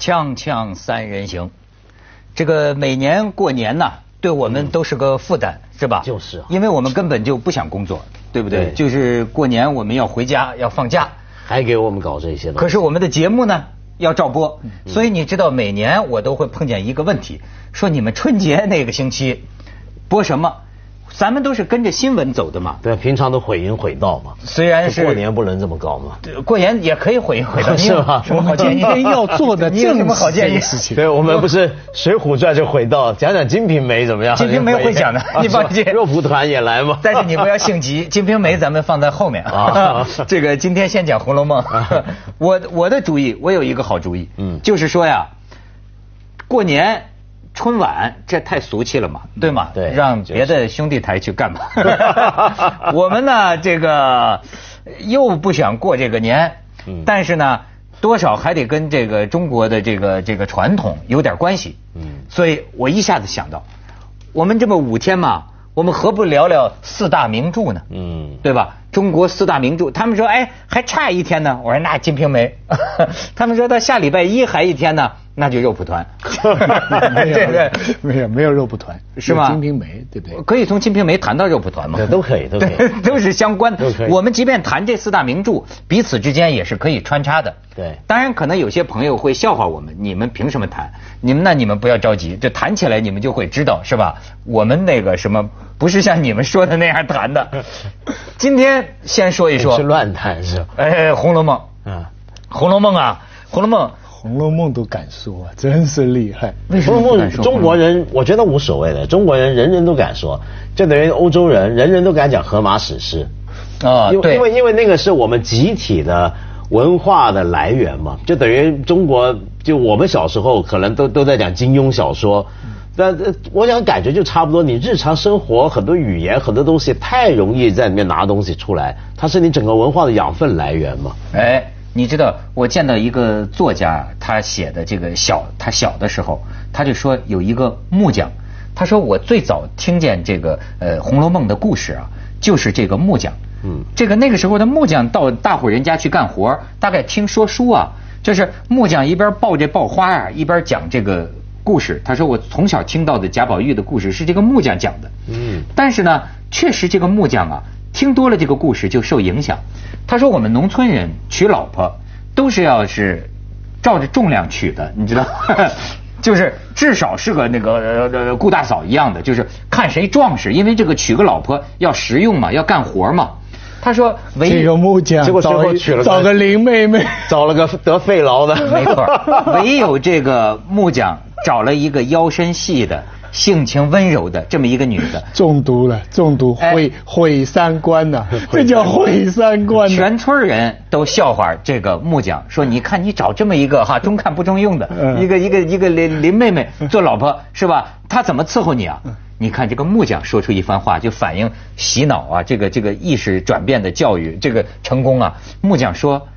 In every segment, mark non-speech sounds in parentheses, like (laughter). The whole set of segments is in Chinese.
锵锵三人行，这个每年过年呐，对我们都是个负担，是吧？就是啊因为我们根本就不想工作，对不对？对就是过年我们要回家，要放假，还给我们搞这些东西。可是我们的节目呢要照播，所以你知道每年我都会碰见一个问题，说你们春节那个星期播什么？咱们都是跟着新闻走的嘛。对，平常都毁淫毁道嘛。虽然是过年不能这么搞嘛。过年也可以毁音毁道，(laughs) 是吧什么好建议？今天要做的 (laughs) 你有什么好建议？事情。对，我们不是《水浒传》就毁道，(laughs) 讲讲《金瓶梅》怎么样？金瓶梅会讲的啊你放心肉蒲团也来嘛。但是你不要性急，《金瓶梅》咱们放在后面啊这个今天先讲《红楼梦》我我的主意，我有一个好主意，嗯就是说呀，过年春晚这太俗气了嘛，对吗？对让别的兄弟台去干吧。(laughs) 我们呢，这个又不想过这个年，嗯但是呢，多少还得跟这个中国的这个这个传统有点关系。嗯所以我一下子想到，我们这么五天嘛，我们何不聊聊四大名著呢？嗯，对吧？中国四大名著，他们说，哎，还差一天呢。我说那《金瓶梅》，(laughs) 他们说到下礼拜一还一天呢，那就肉蒲团。(laughs) 没有没有没有肉蒲团，是吗金瓶梅，对不对？可以从《金瓶梅》谈到肉蒲团吗？对都可以都可以 (laughs) 都是相关的都可。以我们即便谈这四大名著，彼此之间也是可以穿插的。对当然可能有些朋友会笑话我们，你们凭什么谈？你们那你们不要着急，这谈起来你们就会知道，是吧？我们那个什么不是像你们说的那样谈的。今天先说一说是，乱谈是吧？哎，《红楼梦》，啊，《红楼梦》啊，《红楼梦》《红楼梦》都敢说，真是厉害。为什红楼梦么敢说？中国人我觉得无所谓的，中国人人人都敢说，就等于欧洲人人人都敢讲荷马史诗。啊，对，因为因为因为那个是我们集体的文化的来源嘛，就等于中国就我们小时候可能都都在讲金庸小说，但呃我想感觉就差不多。你日常生活很多语言很多东西太容易在里面拿东西出来，它是你整个文化的养分来源嘛。哎，你知道我见到一个作家，他写的这个小，他小的时候，他就说有一个木匠，他说我最早听见这个呃《红楼梦》的故事啊，就是这个木匠。嗯这个那个时候的木匠到大户人家去干活，大概听说书啊，就是木匠一边抱这抱花啊，一边讲这个故事。他说我从小听到的贾宝玉的故事是这个木匠讲的。嗯但是呢，确实这个木匠啊，听多了这个故事就受影响。他说我们农村人娶老婆都是要是照着重量娶的，你知道。(laughs) 就是至少是个那个顾大嫂一样的，就是看谁壮实，因为这个娶个老婆要实用嘛，要干活嘛。他说唯一这个木匠结果最找后娶了个找个林妹妹，找了个得肺痨的，没错，(laughs) 唯有这个木匠 (laughs) 找了一个腰身细的、性情温柔的这么一个女的，中毒了，中毒哎毁毁三观呐，(laughs) 这叫毁三观呐。全村人都笑话这个木匠，说你看你找这么一个哈 (laughs) 中看不中用的嗯一个一个一个林林妹妹做老婆是吧？她怎么伺候你啊？你看这个木匠说出一番话，就反映洗脑啊，这个这个意识转变的教育这个成功啊。木匠说：“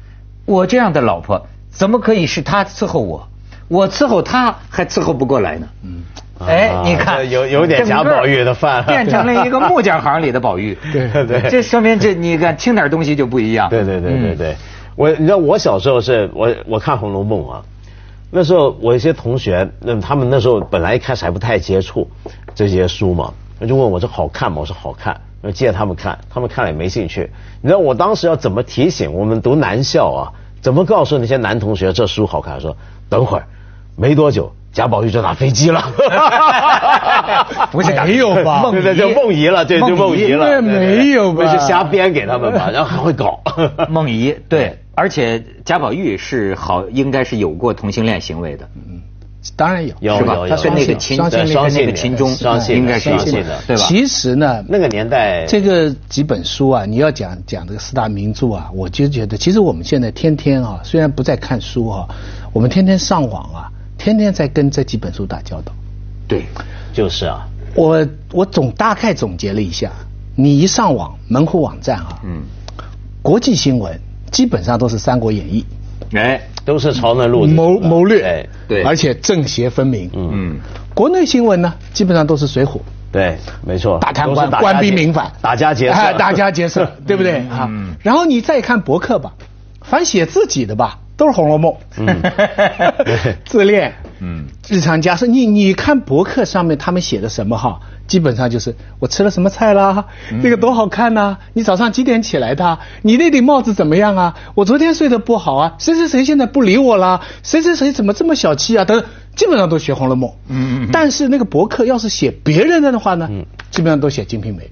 我这样的老婆怎么可以是她伺候我？我伺候他还伺候不过来呢。”嗯。哎啊，你看，有有点贾宝玉的范 (laughs) 变成了一个木匠行里的宝玉。(laughs) 对对这说明这你看听点东西就不一样。对对对对嗯对，我你知道我小时候是我我看《红楼梦》啊，那时候我一些同学，那他们那时候本来一开始还不太接触这些书嘛，他就问我这好看吗？我说好看，我借他们看，他们看了也没兴趣。你知道我当时要怎么提醒我们读男校啊？怎么告诉那些男同学这书好看？说等会儿，没多久。贾宝玉就打飞机了，(laughs) 不是没有吧？对对，就梦遗了，对，就梦遗了，那没有吧？是瞎编给他们吧，然后还会搞。(laughs) 梦遗对，而且贾宝玉是好，应该是有过同性恋行为的，嗯当然有，有吧？有？有他跟那个秦，双性跟那恋双性恋个秦钟应该是有双性恋对吧？其实呢，那个年代，这个几本书啊，你要讲讲这个四大名著啊，我就觉得，其实我们现在天天啊，虽然不在看书啊，我们天天上网啊，天天在跟这几本书打交道。对，就是啊，我我总大概总结了一下，你一上网门户网站啊，嗯，国际新闻基本上都是《三国演义哎，都是朝那路》，子谋谋略，哎对。而且正邪分明。嗯，嗯，国内新闻呢，基本上都是《水浒》。对，没错，大贪官、打官逼民反、打家劫哎舍，大家劫舍，(laughs) 对不对？啊？然后你再看博客吧，凡写自己的吧，都是《红楼梦》。嗯，(laughs) 自恋，嗯，日常家事。你你看博客上面他们写的什么哈？基本上就是我吃了什么菜啦，这个多好看呐！你早上几点起来的？你那顶帽子怎么样啊？我昨天睡得不好啊！谁谁谁现在不理我啦？谁谁谁怎么这么小气啊？等基本上都学《红楼梦》。嗯嗯。但是那个博客要是写别人的的话呢，基本上都写《金瓶梅》。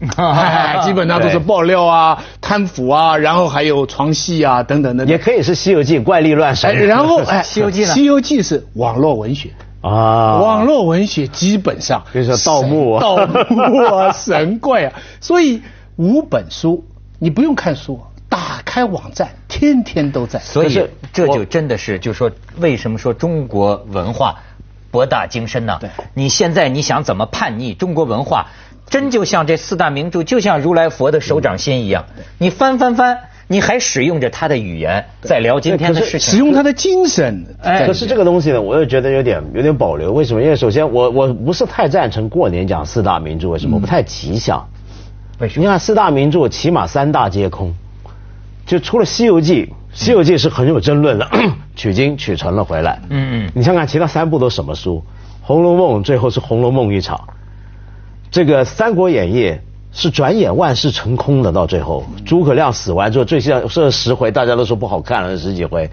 (laughs) 基本上都是爆料啊、贪腐啊，然后还有床戏啊等等的。也可以是《西游记》怪力乱神。然后 (laughs) 哎，《西游记》《西游记》是网络文学啊，网络文学基本上比如说盗墓啊、盗墓啊、神怪啊。(laughs) 所以五本书你不用看书，打开网站天天都在。所以这就真的是，就说为什么说中国文化博大精深呢？对，你现在你想怎么叛逆中国文化？真就像这四大名著，就像如来佛的手掌心一样，你翻翻翻，你还使用着他的语言在聊今天的事情，使用他的精神。哎，可是这个东西呢，我又觉得有点有点保留。为什么？因为首先，我我不是太赞成过年讲四大名著，为什么？不太吉祥。为什么？你看四大名著，起码三大皆空，就除了《西游记》，《西游记》是很有争论的，(clears throat) 取经取成了回来。嗯嗯。你想看其他三部都什么书？《红楼梦》最后是《红楼梦》一场。这个《三国演义》是转眼万事成空的，到最后诸葛亮死完之后，最像这十回大家都说不好看了，十几回，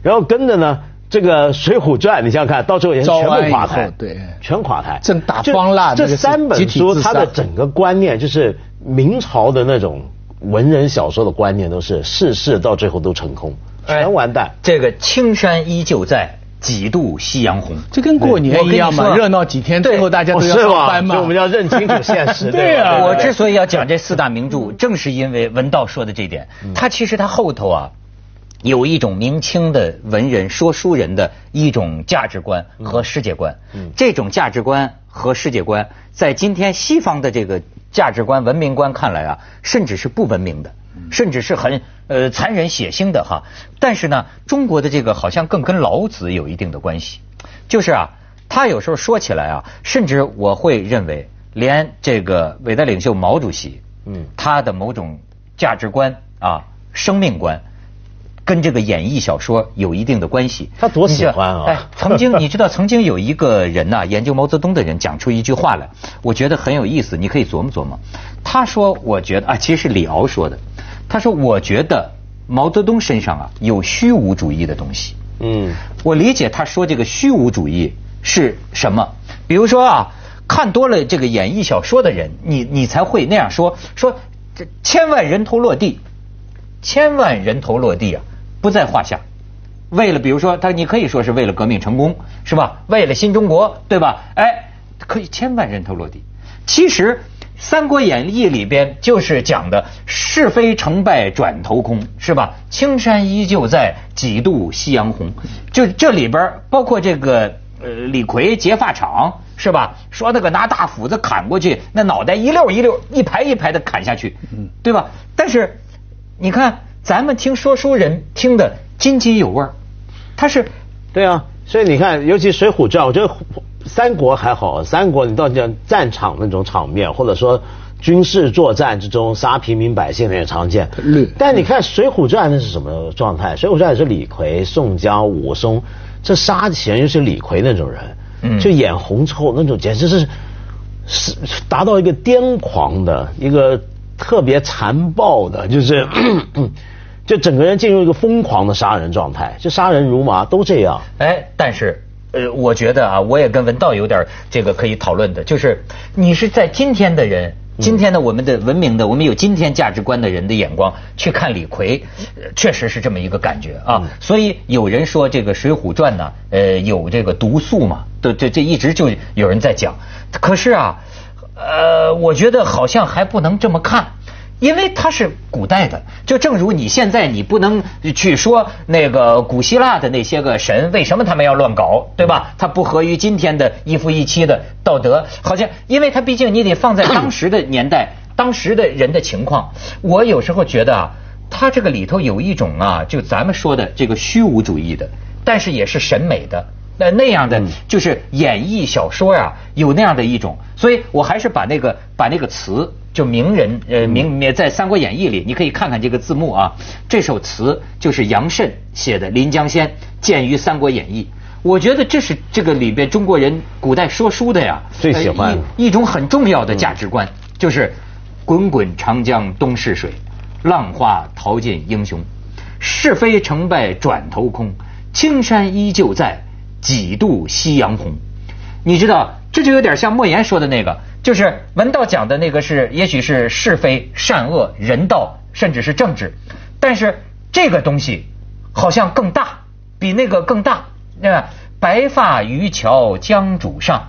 然后跟着呢，这个《水浒传》，你想想看到最后也是全部垮台，对，全垮台。正大方腊这三本书，它的整个观念就是明朝的那种文人小说的观念，都是世事到最后都成空，全完蛋。这个青山依旧在。几度夕阳红，这跟过年一样嘛，热闹几天，最后大家都要上班嘛。所以我们要认清楚现实。(laughs) 对啊，我之所以要讲这四大名著，正是因为文道说的这点。他其实他后头啊，有一种明清的文人说书人的一种价值观和世界观。嗯这种价值观和世界观，在今天西方的这个价值观、文明观看来啊，甚至是不文明的。甚至是很呃残忍血腥的哈，但是呢，中国的这个好像更跟老子有一定的关系，就是啊，他有时候说起来啊，甚至我会认为，连这个伟大领袖毛主席，嗯，他的某种价值观啊、生命观，跟这个演绎小说有一定的关系。他多喜欢啊！哎，曾经你知道，曾经有一个人呐，研究毛泽东的人讲出一句话来，我觉得很有意思，你可以琢磨琢磨。他说：“我觉得啊，其实是李敖说的。”他说：“我觉得毛泽东身上啊有虚无主义的东西。嗯，我理解他说这个虚无主义是什么？比如说啊，看多了这个演绎小说的人，你你才会那样说说这千万人头落地，千万人头落地啊不在话下。为了比如说他，你可以说是为了革命成功，是吧？为了新中国，对吧？哎，可以千万人头落地。其实。”《三国演义》里边就是讲的是非成败转头空，是吧？青山依旧在，几度夕阳红。就这里边包括这个呃李逵劫发场，是吧？说那个拿大斧子砍过去，那脑袋一溜一溜、一排一排的砍下去，对吧？但是你看咱们听说书人听的津津有味他是对啊，所以你看，尤其《水浒传》，我觉得。三国还好，三国你到讲战场那种场面，或者说军事作战之中杀平民百姓那也常见。但你看《水浒传》那是什么状态？《水浒传》也是李逵、宋江、武松，这杀起来又是李逵那种人，就眼红之后那种，简直是是达到一个癫狂的一个特别残暴的，就是 (coughs) 就整个人进入一个疯狂的杀人状态，就杀人如麻，都这样。哎，但是。呃，我觉得啊，我也跟文道有点这个可以讨论的，就是你是在今天的人，今天的我们的文明的，我们有今天价值观的人的眼光去看李逵，确实是这么一个感觉啊。所以有人说这个《水浒传》呢，呃，有这个毒素嘛，对这这一直就有人在讲。可是啊，呃，我觉得好像还不能这么看。因为它是古代的，就正如你现在你不能去说那个古希腊的那些个神为什么他们要乱搞，对吧？它不合于今天的一夫一妻的道德，好像因为它毕竟你得放在当时的年代，当时的人的情况。我有时候觉得啊，它这个里头有一种啊，就咱们说的这个虚无主义的，但是也是审美的。呃那样的就是演绎小说呀，有那样的一种，所以我还是把那个把那个词就名人呃名在《三国演义》里，你可以看看这个字幕啊，这首词就是杨慎写的《临江仙》，见于《三国演义》。我觉得这是这个里边中国人古代说书的呀，最喜欢一种很重要的价值观，就是滚滚长江东逝水，浪花淘尽英雄，是非成败转头空，青山依旧在，几度夕阳红。你知道，这就有点像莫言说的那个，就是文道讲的那个是，也许是是非善恶人道，甚至是政治，但是这个东西好像更大，比那个更大。那白发渔樵江渚上，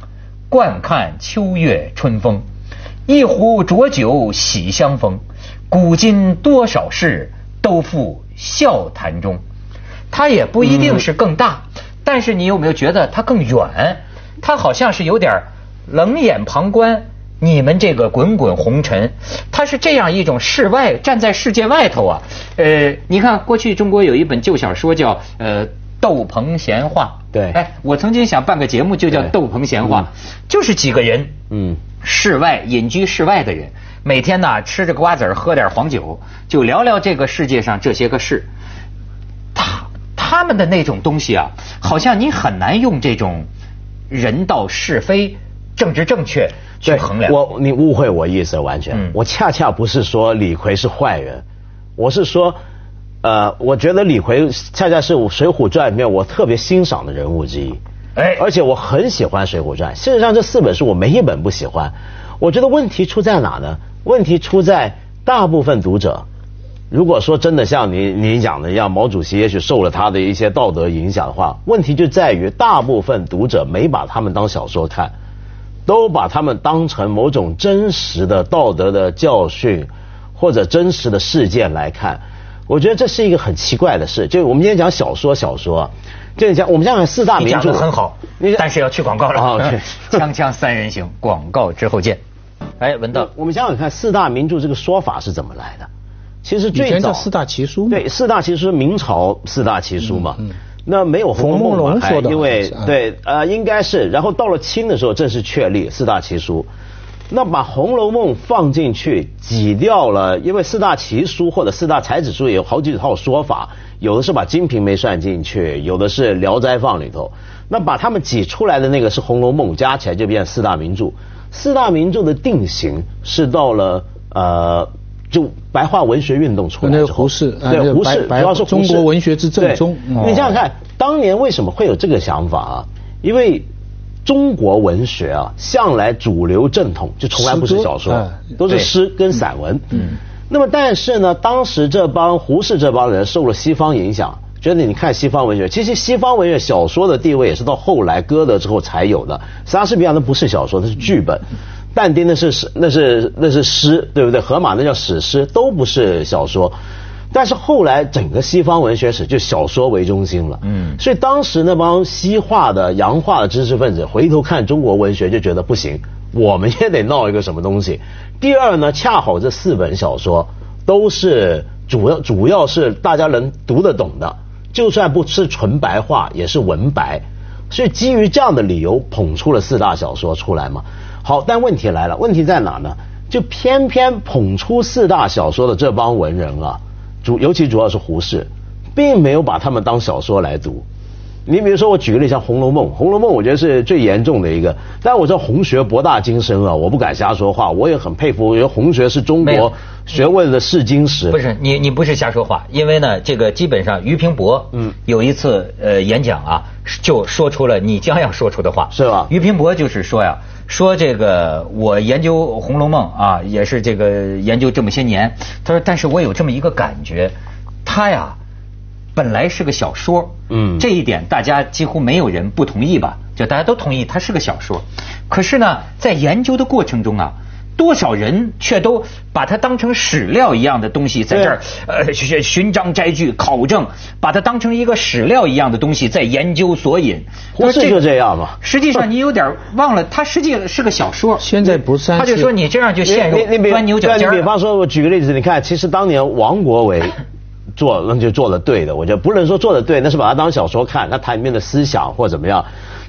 惯看秋月春风。一壶浊酒喜相逢，古今多少事，都付笑谈中。它也不一定是更大，但是你有没有觉得它更远？它好像是有点冷眼旁观你们这个滚滚红尘。它是这样一种世外，站在世界外头啊。呃，你看过去中国有一本旧小说叫呃。斗篷闲话，对，哎，我曾经想办个节目，就叫斗篷闲话，就是几个人，嗯，室外隐居室外的人，每天呢吃着瓜子儿，喝点黄酒，就聊聊这个世界上这些个事。他他们的那种东西啊，好像你很难用这种人道是非、政治正确去衡量。我你误会我意思完全，我恰恰不是说李逵是坏人，我是说。呃，我觉得李逵恰恰是《水浒传》里面我特别欣赏的人物之一，哎，而且我很喜欢《水浒传》。事实上，这四本书我没一本不喜欢。我觉得问题出在哪呢？问题出在大部分读者，如果说真的像你你讲的一样，毛主席也许受了他的一些道德影响的话，问题就在于大部分读者没把他们当小说看，都把他们当成某种真实的道德的教训或者真实的事件来看。我觉得这是一个很奇怪的事，就我们今天讲小说，小说，就讲我们讲讲四大名著很好，但是要去广告了。好，(laughs) 锵锵三人行，广告之后见。哎，文道，我们想想看，四大名著这个说法是怎么来的？其实最早四大奇书，对，四大奇书，明朝四大奇书嘛。那没有《红楼梦》说的，因为对，呃，应该是，然后到了清的时候正式确立四大奇书。那把《红楼梦》放进去挤掉了，因为四大奇书或者四大才子书也有好几套说法，有的是把《金瓶梅》算进去，有的是《聊斋》放里头。那把他们挤出来的那个是《红楼梦》，加起来就变四大名著。四大名著的定型是到了呃，就白话文学运动出来之后，胡适对胡适，主要是中国文学之正宗。你想想看，当年为什么会有这个想法啊？因为。中国文学啊，向来主流正统就从来不是小说，都是诗跟散文。嗯，那么但是呢，当时这帮胡适这帮人受了西方影响，觉得你看西方文学，其实西方文学小说的地位也是到后来歌德之后才有的。莎士比亚那不是小说，那是剧本；但丁那是诗，那是那是诗，对不对？荷马那叫史诗，都不是小说。但是后来整个西方文学史就小说为中心了，嗯，所以当时那帮西化的洋化的知识分子回头看中国文学就觉得不行，我们也得闹一个什么东西。第二呢，恰好这四本小说都是主要主要是大家能读得懂的，就算不是纯白话也是文白，所以基于这样的理由捧出了四大小说出来嘛。好，但问题来了，问题在哪呢？就偏偏捧出四大小说的这帮文人啊。主尤其主要是胡适，并没有把他们当小说来读。你比如说，我举个例，像《红楼梦》，《红楼梦》我觉得是最严重的一个。但我知道红学博大精深啊，我不敢瞎说话。我也很佩服，我觉得红学是中国学问的试金石。不是你，你不是瞎说话，因为呢，这个基本上俞平伯嗯有一次呃演讲啊，就说出了你将要说出的话，是吧？俞平伯就是说呀。说这个，我研究《红楼梦》啊，也是这个研究这么些年。他说，但是我有这么一个感觉，他呀，本来是个小说，嗯，这一点大家几乎没有人不同意吧？就大家都同意，它是个小说。可是呢，在研究的过程中啊。多少人却都把它当成史料一样的东西，在这儿呃寻寻章摘句考证，把它当成一个史料一样的东西在研究索引。胡适就这样吧。实际上你有点忘了，它实际是个小说。现在不算。他就说你这样就陷入钻牛角尖。你比方说，我举个例子，你看，其实当年王国维 (laughs) 做那就做的对的，我觉得不能说做的对，那是把它当小说看，那它里面的思想或怎么样。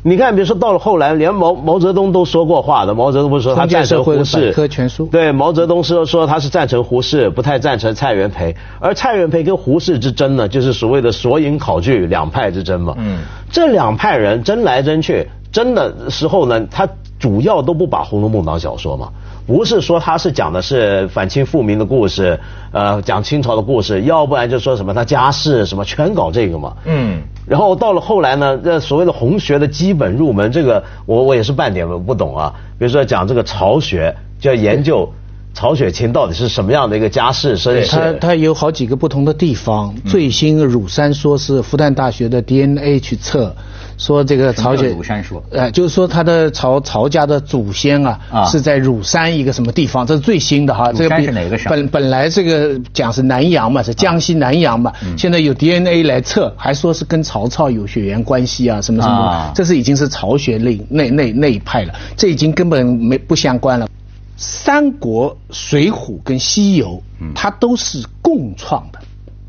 你看，比如说到了后来，连毛毛泽东都说过话的。毛泽东不是说他赞成胡适？全书。对，毛泽东说说他是赞成胡适，不太赞成蔡元培。而蔡元培跟胡适之争呢，就是所谓的索引考据两派之争嘛。嗯。这两派人争来争去，争的时候呢，他主要都不把《红楼梦》当小说嘛。不是说他是讲的是反清复明的故事，呃，讲清朝的故事，要不然就说什么他家世什么，全搞这个嘛。嗯。然后到了后来呢，这所谓的红学的基本入门，这个我我也是半点不懂啊。比如说讲这个曹学，就要研究曹雪芹到底是什么样的一个家世身世。他他有好几个不同的地方，最新乳山说是复旦大学的 DNA 去测。说这个曹雪，呃，就是说他的曹曹家的祖先啊，是在乳山一个什么地方？这是最新的哈。乳山是哪个省？本本来这个讲是南阳嘛，是江西南阳嘛。现在有 DNA 来测，还说是跟曹操有血缘关系啊，什么什么。这是已经是曹学那那那那一派了，这已经根本没不相关了。三国、水浒跟西游，它都是共创的。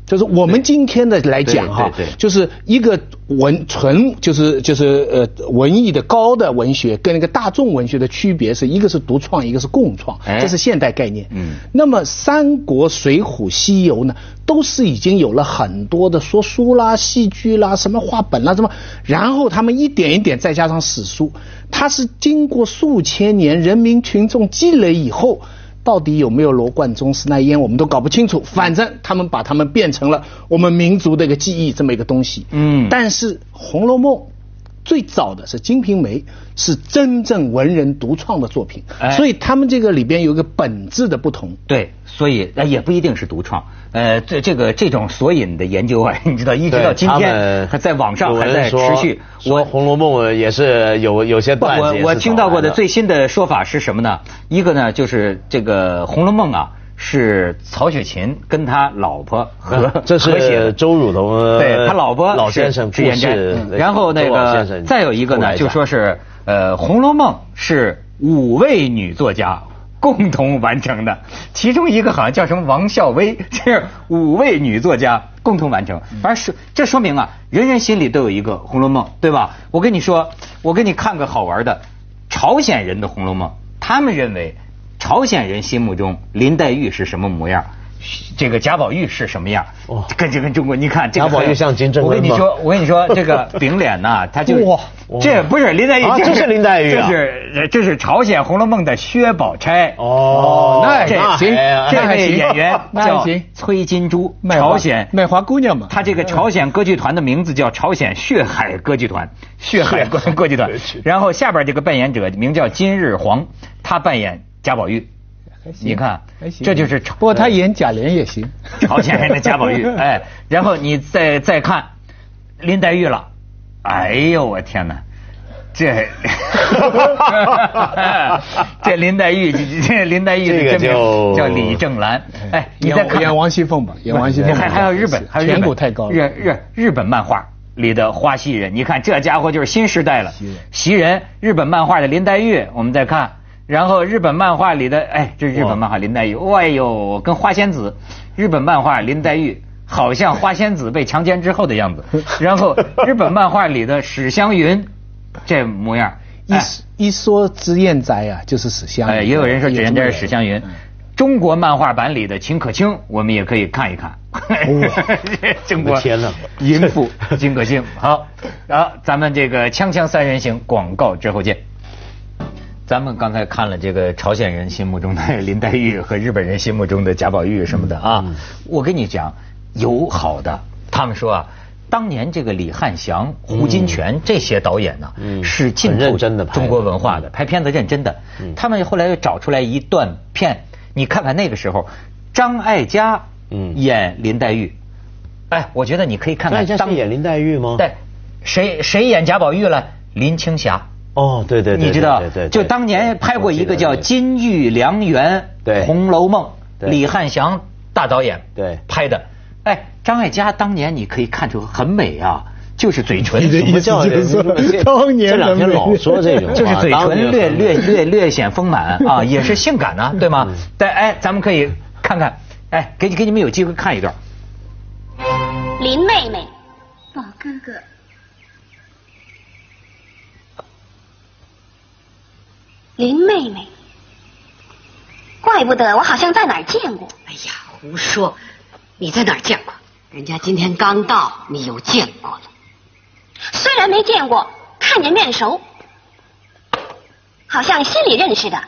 就是我们今天的来讲哈，就是一个文纯，就是就是呃文艺的高的文学跟那个大众文学的区别是一个是独创，一个是共创，这是现代概念。嗯，那么三国、水浒、西游呢，都是已经有了很多的说书啦、戏剧啦、什么话本啦什么，然后他们一点一点再加上史书，它是经过数千年人民群众积累以后。到底有没有罗贯中、施耐庵，我们都搞不清楚。反正他们把他们变成了我们民族的一个记忆这么一个东西。嗯，但是《红楼梦》最早的是《金瓶梅》，是真正文人独创的作品，所以他们这个里边有一个本质的不同。对，所以呃也不一定是独创。呃，这这个这种索引的研究啊，(laughs) 你知道，一直到今天还在网上还在持续。我《红楼梦》也是有有些段子。我我听到过的最新的说法是什么呢？一个呢，就是这个《红楼梦》啊，是曹雪芹跟他老婆和 (laughs) 这是周汝彤对他老婆老先生是言真。然后那个再有一个呢，就说是呃，《红楼梦》是五位女作家。共同完成的，其中一个好像叫什么王孝薇，(laughs) 是五位女作家共同完成。反正是这说明啊，人人心里都有一个《红楼梦》，对吧？我跟你说，我给你看个好玩的，朝鲜人的《红楼梦》，他们认为朝鲜人心目中林黛玉是什么模样？这个贾宝玉是什么样？哦，跟这跟中国，你看贾宝玉像金正恩我跟你说，我跟你说，(laughs) 这个饼脸呐，他就哇，这不是林黛玉，这是林黛玉啊，这是这是朝鲜《红楼梦》的薛宝钗。哦，那这行，这位演员 (laughs) 叫崔金珠，朝鲜卖花姑娘嘛。他这个朝鲜歌剧团的名字叫朝鲜血海歌剧团，血海歌 (laughs) 歌剧团。然后下边这个扮演者名叫金日煌，他扮演贾宝玉。你看，这就是不过他演贾琏也行，朝鲜人的贾宝玉，(laughs) 哎，然后你再再看林黛玉了，哎呦我天哪，这 (laughs) 这林黛玉，(laughs) 这林黛玉的真名叫李正兰，哎，你再看演王熙凤吧，演王熙凤，还还有日本，还有颧骨太高，日日日本漫画里的花袭人，你看这家伙就是新时代了，袭人，日本漫画的林黛玉，我们再看。然后日本漫画里的，哎，这是日本漫画林黛玉，哎呦，跟花仙子，日本漫画林黛玉好像花仙子被强奸之后的样子。(laughs) 然后日本漫画里的史湘云，这模样，一一说脂砚斋啊，就是史湘。哎，也有人说脂砚斋是史湘云。中国漫画版里的秦可卿，我们也可以看一看。(laughs) 中国天呐，淫妇秦可卿。好，然后咱们这个锵锵三人行广告之后见。咱们刚才看了这个朝鲜人心目中的林黛玉和日本人心目中的贾宝玉什么的啊，我跟你讲，有好的。他们说啊，当年这个李汉祥、胡金铨这些导演呢，是进入中国文化的，拍片子认真的。他们后来又找出来一段片，你看看那个时候，张艾嘉演林黛玉，哎，我觉得你可以看看。张演林黛玉吗？对，谁谁演贾宝玉了？林青霞。哦，对对，你知道，就当年拍过一个叫《金玉良缘》《红楼梦》，李汉祥大导演对拍的。哎，张艾嘉当年你可以看出很美啊，就是嘴唇。什么叫人？当年这两天老说这种，就是嘴唇略略略略显丰满啊，(laughs) 也是性感呢，对吗？但哎，咱们可以看看，哎，给给你们有机会看一段。林妹妹，宝哥哥，林妹妹，怪不得我好像在哪儿见过。哎呀，胡说！你在哪儿见过？人家今天刚到，你又见过了。虽然没见过，看见面熟，好像心里认识的。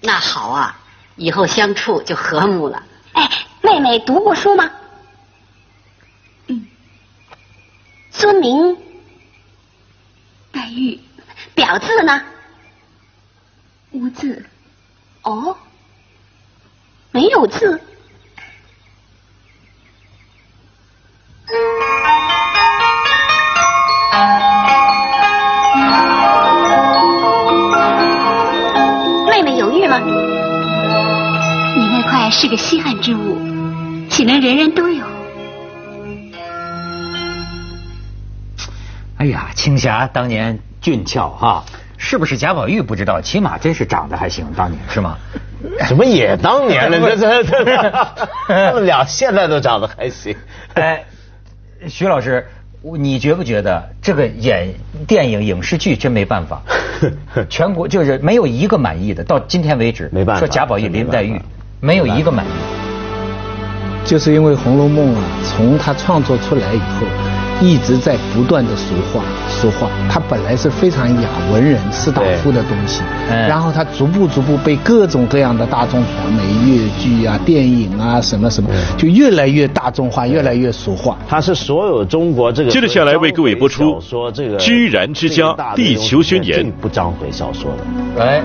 那好啊，以后相处就和睦了。哎，妹妹读过书吗？嗯。尊名黛玉，表字呢？无字。哦，没有字。妹妹犹豫吗？你那块是个稀罕之物，岂能人人都有？哎呀，青霞当年俊俏哈，是不是贾宝玉不知道？起码真是长得还行，当年是吗？(laughs) 怎么也当年了？(laughs) 这这这，(laughs) 他们俩现在都长得还行。哎，徐老师，你觉不觉得这个演电影影视剧真没办法？全国就是没有一个满意的，到今天为止，没办法说贾宝玉、林黛玉，没有一个满意。就是因为《红楼梦》啊，从它创作出来以后，一直在不断的俗化，俗化。它本来是非常雅文人士大夫的东西，嗯然后它逐步逐步被各种各样的大众传媒、越剧啊、电影啊什么什么，就越来越大众化，越来越俗化。它是所有中国这个接着下来为各位播出说这个居然之家地球宣言并不章回小说的。哎。